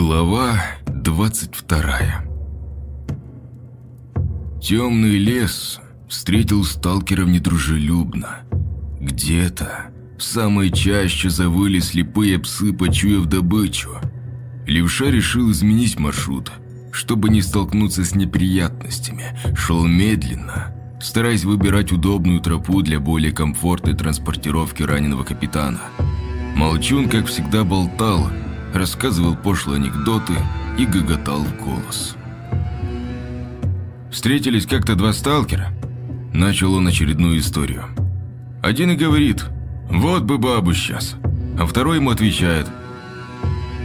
Глава 22 Темный лес встретил сталкеров недружелюбно. Где-то в самой чаще завыли слепые псы, почуяв добычу. Левша решил изменить маршрут, чтобы не столкнуться с неприятностями. Шел медленно, стараясь выбирать удобную тропу для более комфортной транспортировки раненого капитана. Молчун, как всегда, болтал, рассказывал пошлые анекдоты и гоготал в голос. Встретились как-то два сталкера. Начал он очередную историю. Один и говорит, вот бы бабу сейчас. А второй ему отвечает,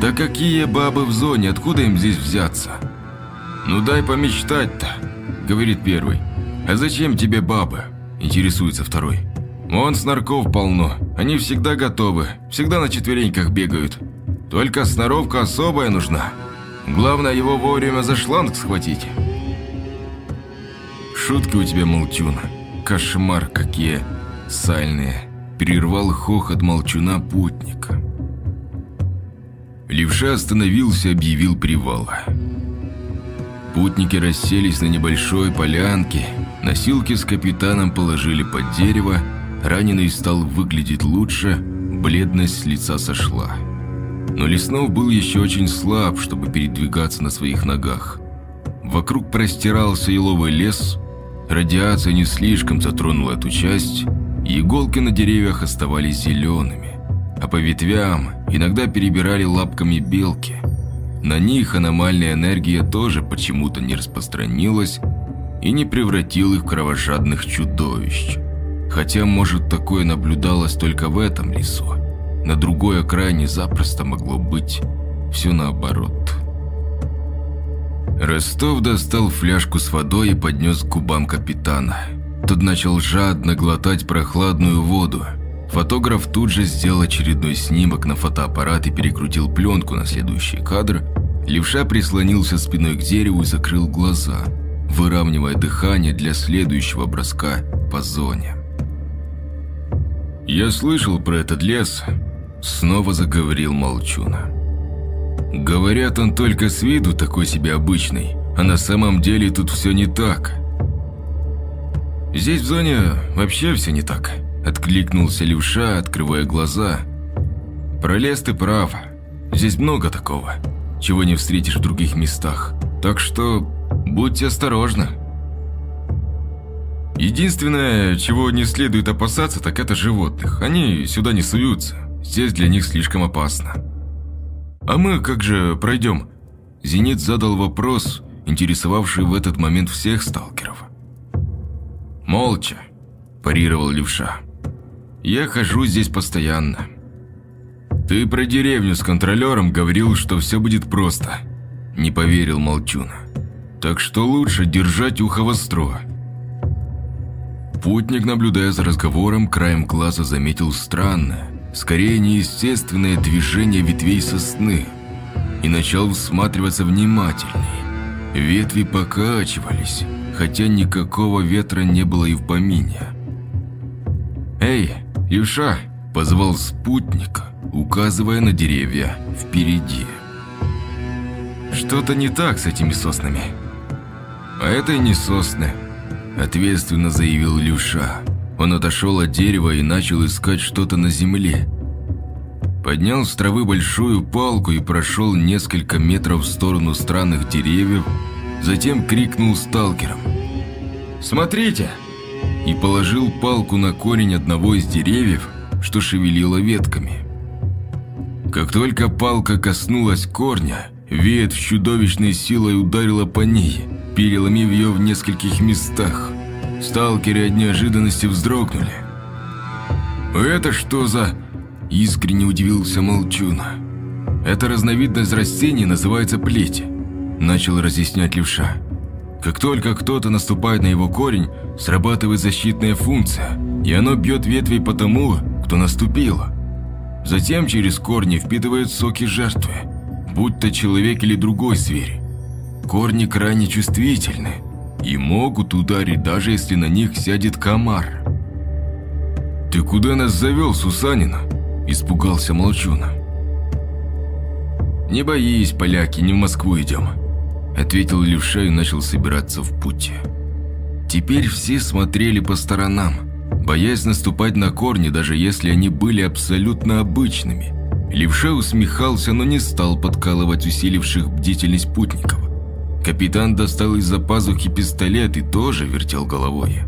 да какие бабы в зоне, откуда им здесь взяться? Ну дай помечтать-то, говорит первый. А зачем тебе бабы? Интересуется второй. Вон снарков полно, они всегда готовы, всегда на четвереньках бегают. Только сноровка особая нужна. Главное его вовремя за шланг схватить. Шутки у тебя, молчун. Кошмар какие сальные. Перервал хохот молчуна путника. Левша остановился, объявил привал. Путники расселись на небольшой полянке, носилки с капитаном положили под дерево, раненый стал выглядеть лучше, бледность с лица сошла. Но Леснов был еще очень слаб, чтобы передвигаться на своих ногах. Вокруг простирался еловый лес, радиация не слишком затронула эту часть, и иголки на деревьях оставались зелеными, а по ветвям иногда перебирали лапками белки. На них аномальная энергия тоже почему-то не распространилась и не превратила их в кровожадных чудовищ. Хотя, может, такое наблюдалось только в этом лесу. На другой окраине запросто могло быть все наоборот. Ростов достал фляжку с водой и поднес к губам капитана. Тот начал жадно глотать прохладную воду. Фотограф тут же сделал очередной снимок на фотоаппарат и перекрутил пленку на следующий кадр. Левша прислонился спиной к дереву и закрыл глаза, выравнивая дыхание для следующего броска по зоне. «Я слышал про этот лес», — снова заговорил Молчуна. «Говорят, он только с виду такой себе обычный, а на самом деле тут все не так». «Здесь в зоне вообще все не так», — откликнулся Левша, открывая глаза. «Про лес ты прав. Здесь много такого, чего не встретишь в других местах. Так что будьте осторожны». Единственное, чего не следует опасаться, так это животных. Они сюда не суются. Здесь для них слишком опасно. «А мы как же пройдем?» Зенит задал вопрос, интересовавший в этот момент всех сталкеров. «Молча», – парировал левша. «Я хожу здесь постоянно». «Ты про деревню с контролером говорил, что все будет просто», – не поверил Молчун. «Так что лучше держать ухо востро». Путник, наблюдая за разговором, краем глаза заметил странное, скорее неестественное движение ветвей сосны и начал всматриваться внимательней. Ветви покачивались, хотя никакого ветра не было и в помине. «Эй, Левша!» – позвал спутника, указывая на деревья впереди. «Что-то не так с этими соснами». «А это и не сосны», – ответственно заявил Левша. Он отошел от дерева и начал искать что-то на земле. Поднял с травы большую палку и прошел несколько метров в сторону странных деревьев, затем крикнул сталкерам. «Смотрите!» и положил палку на корень одного из деревьев, что шевелило ветками. Как только палка коснулась корня, ветвь чудовищной силой ударила по ней, переломив ее в нескольких местах. Сталкеры от неожиданности вздрогнули. «Это что за...» – искренне удивился Молчуна. «Эта разновидность растений называется плеть», – начал разъяснять левша. «Как только кто-то наступает на его корень, срабатывает защитная функция, и оно бьет ветви по тому, кто наступил. Затем через корни впитывает соки жертвы, будь то человек или другой зверь. Корни крайне чувствительны, и могут ударить, даже если на них сядет комар. «Ты куда нас завел, Сусанина?» – испугался Молчуна. «Не боись, поляки, не в Москву идем», – ответил левша и начал собираться в путь. Теперь все смотрели по сторонам, боясь наступать на корни, даже если они были абсолютно обычными. Левша усмехался, но не стал подкалывать усиливших бдительность путников. Капитан достал из-за пазухи пистолет и тоже вертел головой.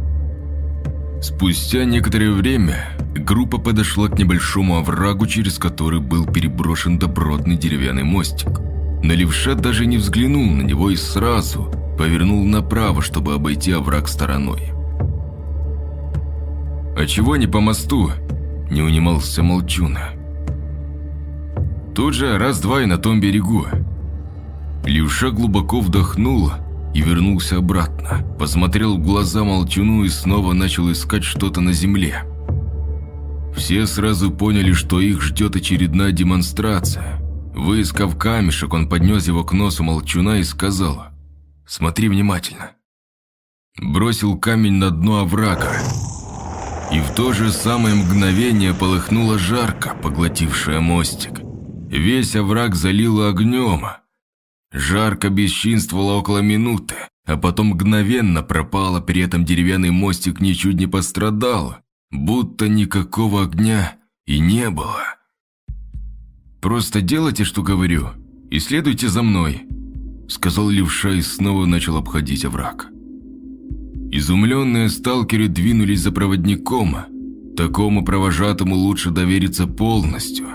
Спустя некоторое время группа подошла к небольшому оврагу, через который был переброшен добротный деревянный мостик. Но левша даже не взглянул на него и сразу повернул направо, чтобы обойти овраг стороной. «А чего не по мосту?» – не унимался Молчуна. «Тут же раз-два и на том берегу». Левша глубоко вдохнул и вернулся обратно. Посмотрел в глаза молчуну и снова начал искать что-то на земле. Все сразу поняли, что их ждет очередная демонстрация. Выискав камешек, он поднес его к носу молчуна и сказал «Смотри внимательно». Бросил камень на дно оврага. И в то же самое мгновение полыхнула жарко, поглотившая мостик. Весь овраг залило огнем, Жарко бесчинствовало около минуты, а потом мгновенно пропало, при этом деревянный мостик ничуть не пострадал, будто никакого огня и не было. «Просто делайте, что говорю, и следуйте за мной», сказал левша и снова начал обходить овраг. Изумленные сталкеры двинулись за проводником. Такому провожатому лучше довериться полностью.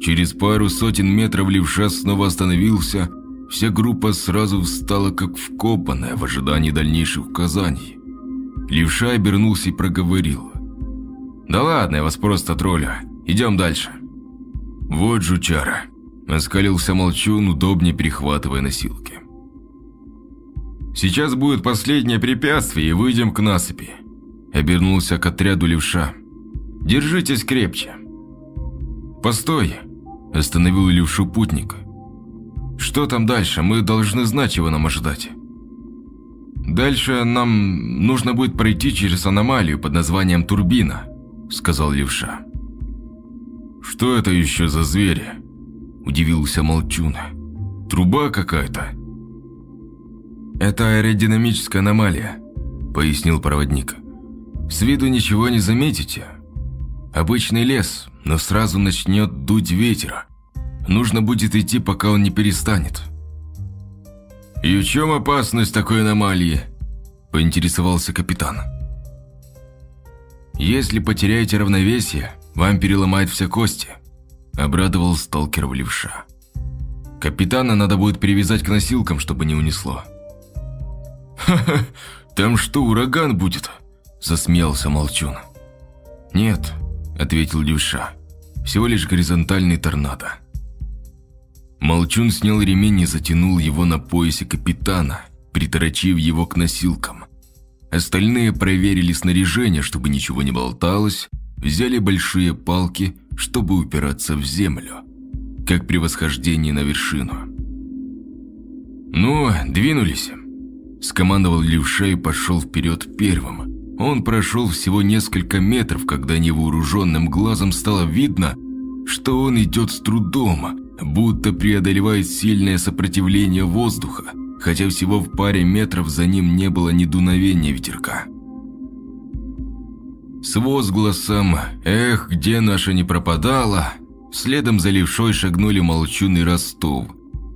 Через пару сотен метров левша снова остановился Вся группа сразу встала как вкопанная в ожидании дальнейших указаний. Левша обернулся и проговорил. «Да ладно, я вас просто троллю. Идем дальше». «Вот жучара», – оскалился молчун, удобнее перехватывая носилки. «Сейчас будет последнее препятствие, и выйдем к насыпи», – обернулся к отряду левша. «Держитесь крепче». «Постой», – остановил левшу путник. Что там дальше? Мы должны знать, чего нам ожидать. Дальше нам нужно будет пройти через аномалию под названием Турбина, сказал Левша. Что это еще за звери? Удивился Молчуна. Труба какая-то. Это аэродинамическая аномалия, пояснил проводник. С виду ничего не заметите. Обычный лес, но сразу начнет дуть ветер, Нужно будет идти, пока он не перестанет. «И в чем опасность такой аномалии?» – поинтересовался капитан. «Если потеряете равновесие, вам переломает все кости», – обрадовал сталкер в левша. «Капитана надо будет перевязать к носилкам, чтобы не унесло». «Ха-ха, там что, ураган будет?» – засмеялся Молчун. «Нет», – ответил левша, – «всего лишь горизонтальный торнадо». Молчун снял ремень и затянул его на поясе капитана, приторочив его к носилкам. Остальные проверили снаряжение, чтобы ничего не болталось, взяли большие палки, чтобы упираться в землю, как при восхождении на вершину. «Ну, двинулись», – скомандовал левша и пошел вперед первым. Он прошел всего несколько метров, когда невооруженным глазом стало видно, что он идет с трудом, будто преодолевает сильное сопротивление воздуха, хотя всего в паре метров за ним не было ни дуновения ветерка. С возгласом «Эх, где наша не пропадала!» Следом за левшой шагнули Молчун и Ростов,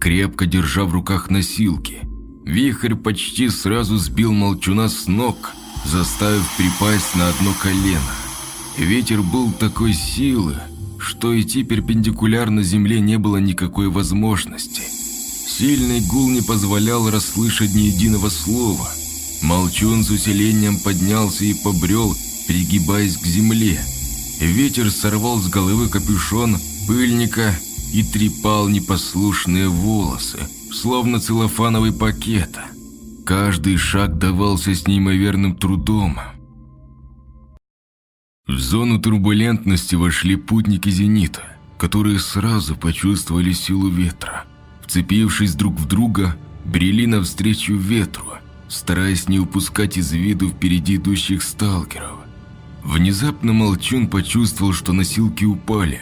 крепко держа в руках носилки. Вихрь почти сразу сбил Молчуна с ног, заставив припасть на одно колено. Ветер был такой силы, что идти перпендикулярно земле не было никакой возможности. Сильный гул не позволял расслышать ни единого слова. Молчун с усилением поднялся и побрел, пригибаясь к земле. Ветер сорвал с головы капюшон пыльника и трепал непослушные волосы, словно целлофановый пакет. Каждый шаг давался с неимоверным трудом – в зону турбулентности вошли путники «Зенита», которые сразу почувствовали силу ветра. Вцепившись друг в друга, брели навстречу ветру, стараясь не упускать из виду впереди идущих сталкеров. Внезапно Молчун почувствовал, что носилки упали.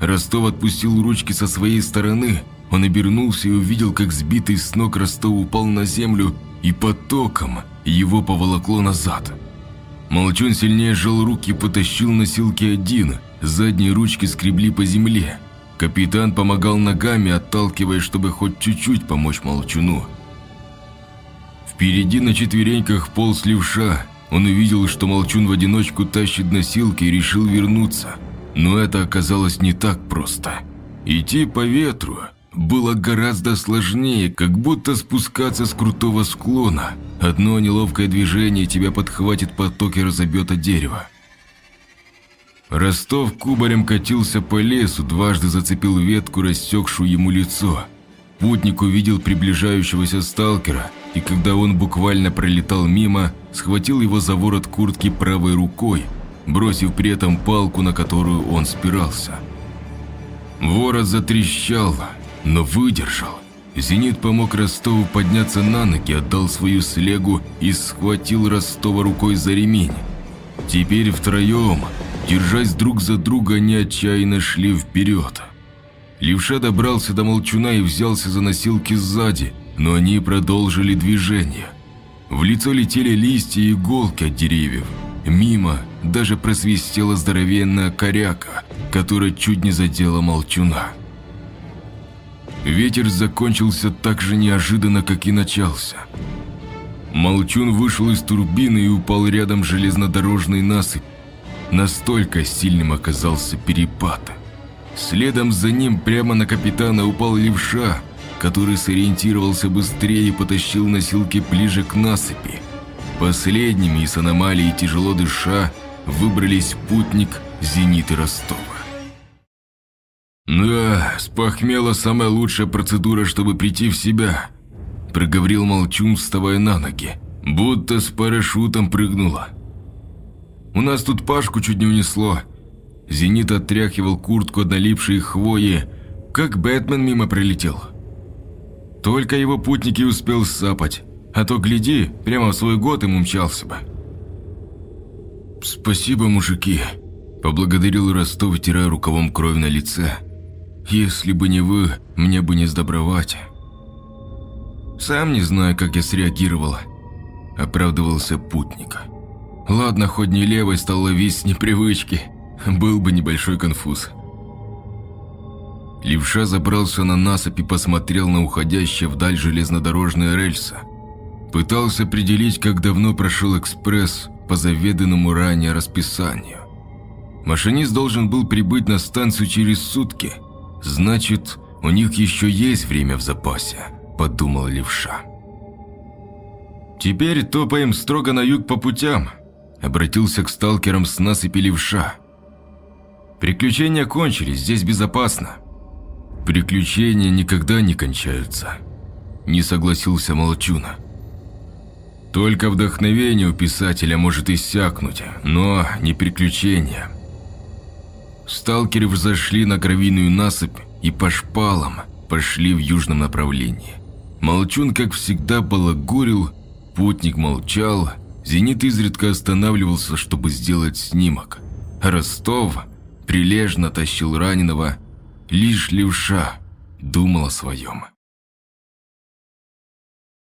Ростов отпустил ручки со своей стороны, он обернулся и увидел, как сбитый с ног Ростов упал на землю и потоком его поволокло назад. Молчун сильнее сжал руки и потащил носилки один, задние ручки скребли по земле. Капитан помогал ногами, отталкивая, чтобы хоть чуть-чуть помочь Молчуну. Впереди на четвереньках полз левша. Он увидел, что Молчун в одиночку тащит носилки и решил вернуться. Но это оказалось не так просто. Идти по ветру было гораздо сложнее, как будто спускаться с крутого склона. Одно неловкое движение тебя подхватит поток и разобьет от дерева. Ростов кубарем катился по лесу, дважды зацепил ветку, рассекшую ему лицо. Путник увидел приближающегося сталкера, и когда он буквально пролетал мимо, схватил его за ворот куртки правой рукой, бросив при этом палку, на которую он спирался. Ворот затрещал, но выдержал. Зенит помог Ростову подняться на ноги, отдал свою слегу и схватил Ростова рукой за ремень. Теперь втроем, держась друг за друга, они отчаянно шли вперед. Левша добрался до Молчуна и взялся за носилки сзади, но они продолжили движение. В лицо летели листья и иголки от деревьев. Мимо даже просвистела здоровенная коряка, которая чуть не задела Молчуна. Ветер закончился так же неожиданно, как и начался. Молчун вышел из турбины и упал рядом железнодорожный насыпь. Настолько сильным оказался перепад. Следом за ним прямо на капитана упал левша, который сориентировался быстрее и потащил носилки ближе к насыпи. Последними из аномалии тяжело дыша выбрались путник, зенит и Ростова. «Да, спохмела самая лучшая процедура, чтобы прийти в себя», проговорил Молчун, вставая на ноги, будто с парашютом прыгнула. «У нас тут Пашку чуть не унесло». Зенит отряхивал куртку от налипшей хвои, как Бэтмен мимо пролетел. Только его путники успел сапать, а то, гляди, прямо в свой год ему мчался бы. «Спасибо, мужики», – поблагодарил Ростов, вытирая рукавом кровь на лице. «Если бы не вы, мне бы не сдобровать». «Сам не знаю, как я среагировал», – оправдывался путник. «Ладно, хоть не левой стал ловить с непривычки, был бы небольшой конфуз». Левша забрался на насыпь и посмотрел на уходящие вдаль железнодорожные рельсы. Пытался определить, как давно прошел экспресс по заведанному ранее расписанию. Машинист должен был прибыть на станцию через сутки. Значит, у них еще есть время в запасе, подумал Левша. «Теперь топаем строго на юг по путям», – обратился к сталкерам с насыпи Левша. «Приключения кончились, здесь безопасно». «Приключения никогда не кончаются», – не согласился Молчуна. Только вдохновение у писателя может иссякнуть, но не приключения. Сталкеры взошли на гравийную насыпь и по шпалам пошли в южном направлении. Молчун, как всегда, балагурил, путник молчал, зенит изредка останавливался, чтобы сделать снимок. Ростов прилежно тащил раненого, лишь левша думал о своем.